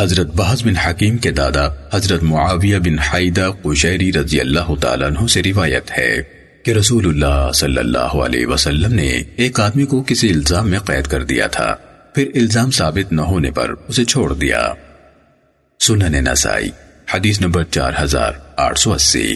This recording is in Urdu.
حضرت بحث بن حکیم کے دادا حضرت معاویہ بن حیدہ قشیری رضی اللہ تعالیٰ عنہ سے روایت ہے کہ رسول اللہ صلی اللہ علیہ وسلم نے ایک آدمی کو کسی الزام میں قید کر دیا تھا، پھر الزام ثابت نہ ہونے پر اسے چھوڑ دیا۔ سنن نسائی، حدیث نمبر چار ہزار آٹھ سو اسی۔